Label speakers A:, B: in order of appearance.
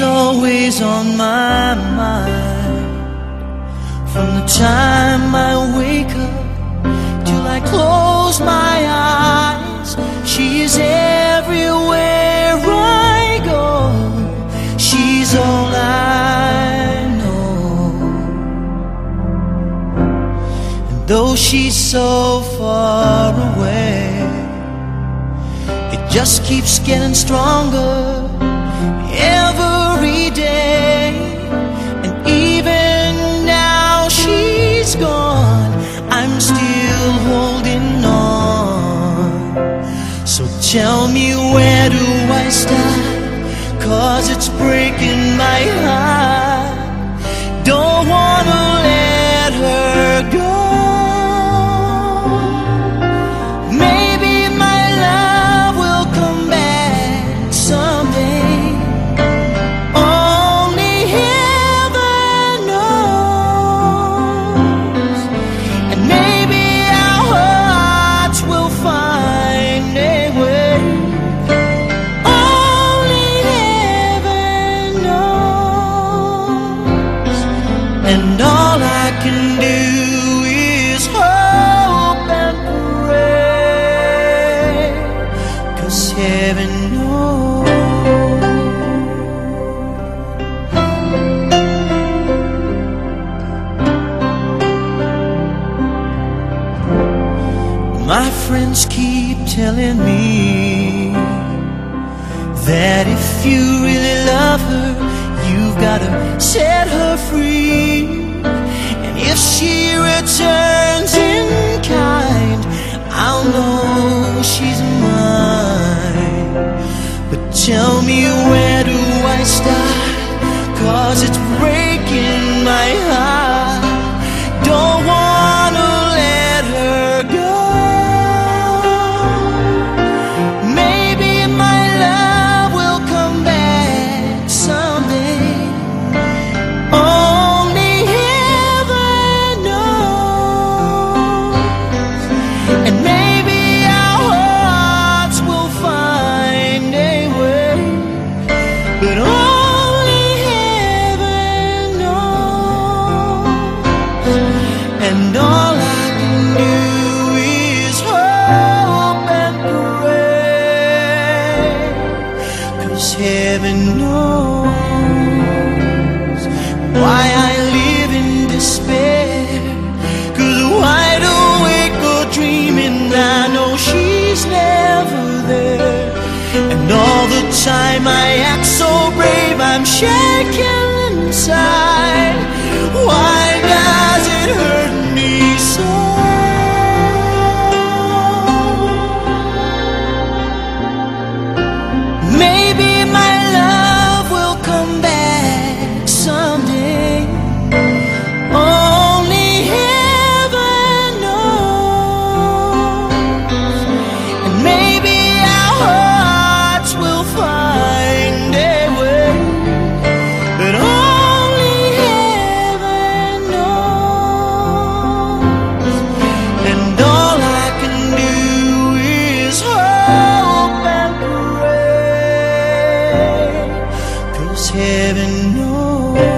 A: always on my mind. From the time I wake up till I close my eyes, she is everywhere I go. She's all I know. And though she's so far away, it just keeps getting stronger every day. And even now she's gone, I'm still holding on. So tell me where do I start? Cause it's breaking my heart. Don't wanna let her go. And all I can do is hope and pray. Cause heaven knows. My friends keep telling me that if you really love her, you've gotta set her free. Tell me where do I start? Cause it's breaking my heart. But only heaven knows. And all I can do is hope and. Cause heaven knows time I act so brave, I'm shaking inside. heaven knows.